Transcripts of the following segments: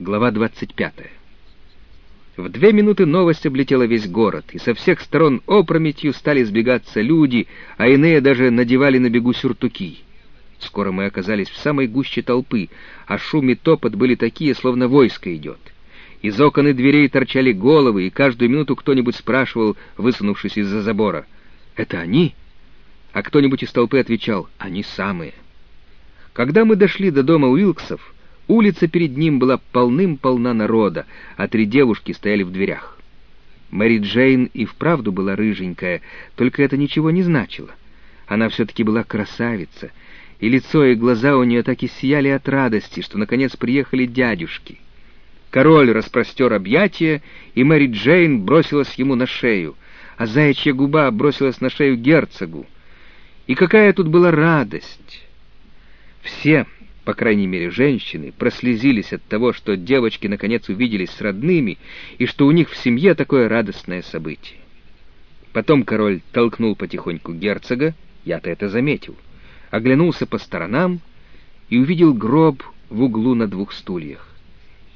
Глава 25. В две минуты новость облетела весь город, и со всех сторон опрометью стали сбегаться люди, а иные даже надевали на бегу сюртуки. Скоро мы оказались в самой гуще толпы, а шум и топот были такие, словно войско идет. Из окон и дверей торчали головы, и каждую минуту кто-нибудь спрашивал, высунувшись из-за забора, «Это они?» А кто-нибудь из толпы отвечал, «Они самые». Когда мы дошли до дома Уилксов, Улица перед ним была полным-полна народа, а три девушки стояли в дверях. Мэри Джейн и вправду была рыженькая, только это ничего не значило. Она все-таки была красавица, и лицо и глаза у нее так и сияли от радости, что наконец приехали дядюшки. Король распростер объятия, и Мэри Джейн бросилась ему на шею, а заячья губа бросилась на шею герцогу. И какая тут была радость! Все, по крайней мере женщины, прослезились от того, что девочки наконец увиделись с родными и что у них в семье такое радостное событие. Потом король толкнул потихоньку герцога, я-то это заметил, оглянулся по сторонам и увидел гроб в углу на двух стульях.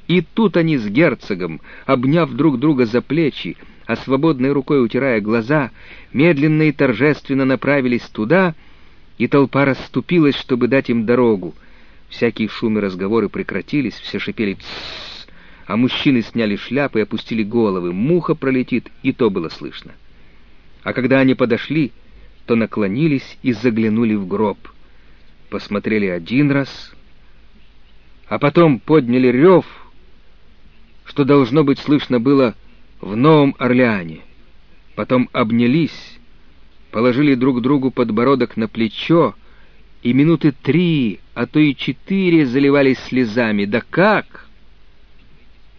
И тут они с герцогом, обняв друг друга за плечи, а свободной рукой утирая глаза, медленно и торжественно направились туда, и толпа расступилась, чтобы дать им дорогу, Всякие шум и разговоры прекратились, все шипели «тссс», а мужчины сняли шляпы и опустили головы. Муха пролетит, и то было слышно. А когда они подошли, то наклонились и заглянули в гроб. Посмотрели один раз, а потом подняли рев, что должно быть слышно было в Новом Орлеане. Потом обнялись, положили друг другу подбородок на плечо, и минуты три, а то и четыре заливались слезами. Да как?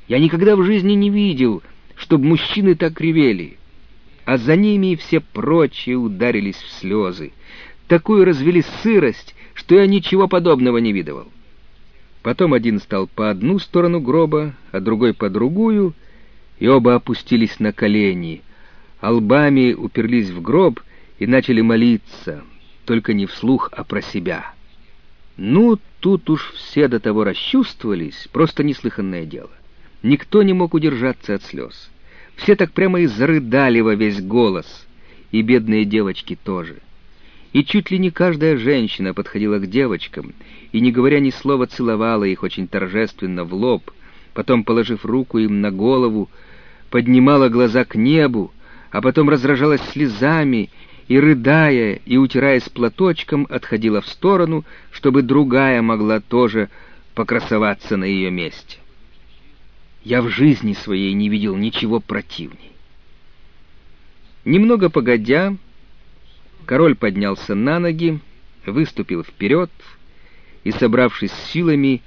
Я никогда в жизни не видел, чтобы мужчины так ревели. А за ними и все прочие ударились в слезы. Такую развели сырость, что я ничего подобного не видывал. Потом один стал по одну сторону гроба, а другой по другую, и оба опустились на колени, а лбами уперлись в гроб и начали молиться — только не вслух, а про себя. Ну, тут уж все до того расчувствовались, просто неслыханное дело. Никто не мог удержаться от слез. Все так прямо и зарыдали во весь голос, и бедные девочки тоже. И чуть ли не каждая женщина подходила к девочкам и, не говоря ни слова, целовала их очень торжественно в лоб, потом, положив руку им на голову, поднимала глаза к небу, а потом разражалась слезами и, рыдая и утираясь платочком, отходила в сторону, чтобы другая могла тоже покрасоваться на ее месте. Я в жизни своей не видел ничего противней. Немного погодя, король поднялся на ноги, выступил вперед и, собравшись с силами,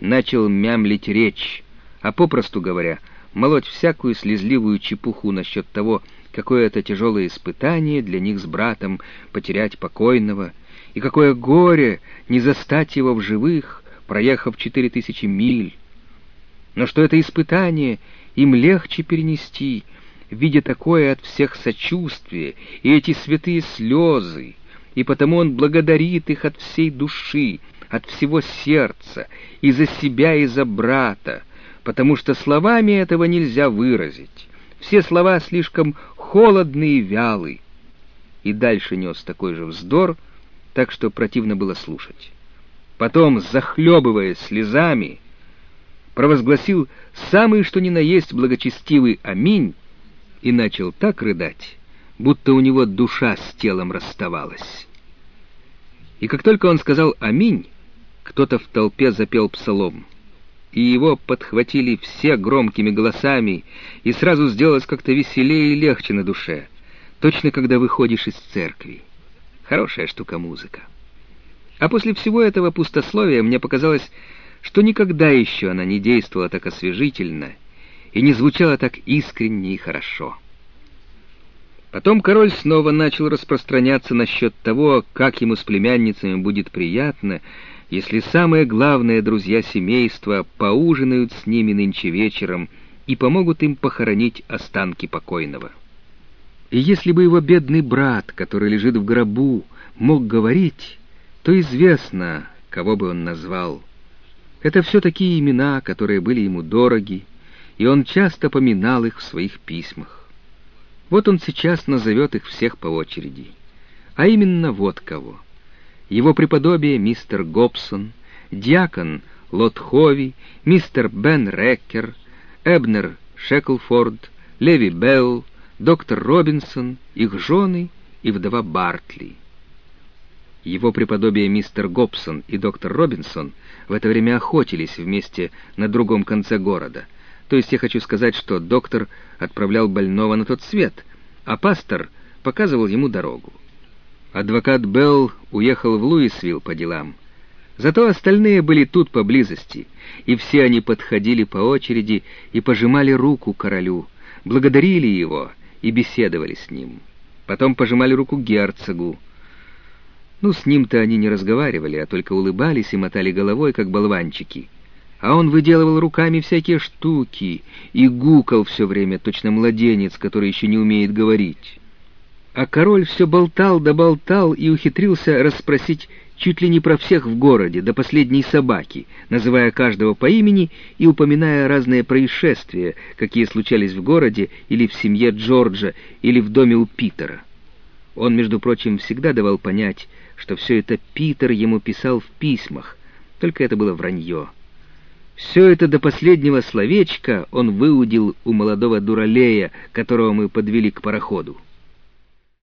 начал мямлить речь, а попросту говоря, молоть всякую слезливую чепуху насчет того, какое это тяжелое испытание для них с братом потерять покойного, и какое горе не застать его в живых, проехав четыре тысячи миль. Но что это испытание им легче перенести, видя такое от всех сочувствие и эти святые слезы, и потому он благодарит их от всей души, от всего сердца, и за себя, и за брата, потому что словами этого нельзя выразить. Все слова слишком холодный и вялый. И дальше нес такой же вздор, так что противно было слушать. Потом, захлебываясь слезами, провозгласил самый что ни на есть благочестивый «Аминь» и начал так рыдать, будто у него душа с телом расставалась. И как только он сказал «Аминь», кто-то в толпе запел псалом — и его подхватили все громкими голосами, и сразу сделалось как-то веселее и легче на душе, точно когда выходишь из церкви. Хорошая штука музыка. А после всего этого пустословия мне показалось, что никогда еще она не действовала так освежительно и не звучала так искренне и хорошо. Потом король снова начал распространяться насчет того, как ему с племянницами будет приятно, если самые главные друзья семейства поужинают с ними нынче вечером и помогут им похоронить останки покойного. И если бы его бедный брат, который лежит в гробу, мог говорить, то известно, кого бы он назвал. Это все такие имена, которые были ему дороги, и он часто поминал их в своих письмах. Вот он сейчас назовет их всех по очереди. А именно вот кого. Его преподобие мистер Гобсон, диакон Лотхови, мистер Бен Реккер, Эбнер Шеклфорд, Леви Белл, доктор Робинсон, их жены и вдова Бартли. Его преподобие мистер Гобсон и доктор Робинсон в это время охотились вместе на другом конце города. То есть я хочу сказать, что доктор отправлял больного на тот свет, а пастор показывал ему дорогу. Адвокат Белл уехал в Луисвилл по делам. Зато остальные были тут поблизости, и все они подходили по очереди и пожимали руку королю, благодарили его и беседовали с ним. Потом пожимали руку герцогу, ну, с ним-то они не разговаривали, а только улыбались и мотали головой, как болванчики. А он выделывал руками всякие штуки и гукал все время, точно младенец, который еще не умеет говорить. А король все болтал да болтал и ухитрился расспросить чуть ли не про всех в городе, до последней собаки, называя каждого по имени и упоминая разные происшествия, какие случались в городе или в семье Джорджа или в доме у Питера. Он, между прочим, всегда давал понять, что все это Питер ему писал в письмах, только это было вранье. Все это до последнего словечка он выудил у молодого дуралея, которого мы подвели к пароходу.